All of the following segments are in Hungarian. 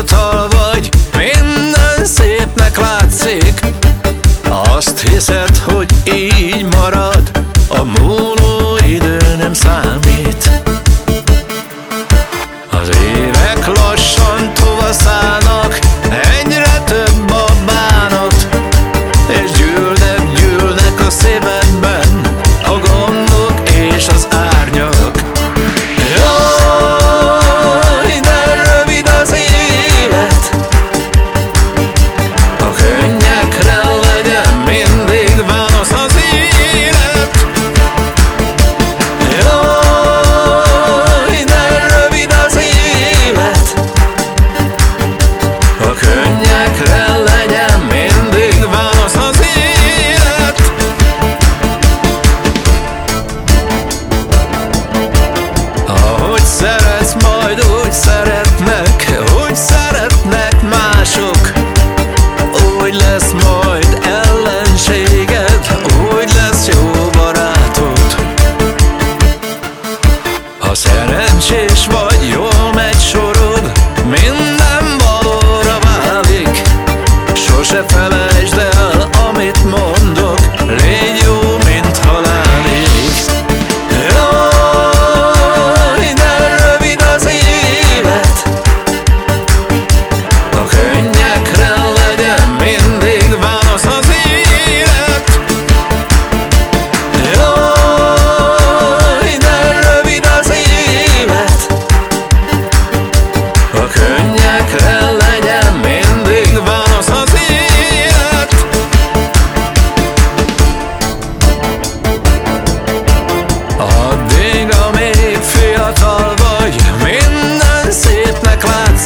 fiatal vagy, minden szépnek látszik. Azt hiszed, hogy így marad, a múló idő nem számít szerencsés vagy, jól megy sorod Minden valóra válik. Sose felejtsd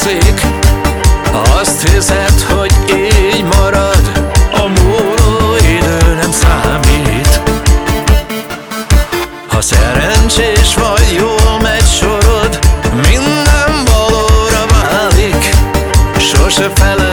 látszik. Azt hiszed, hogy így marad? A múló idő nem számít. Ha szerencsés vagy, jól megy sorod Minden valóra válik. Sose fele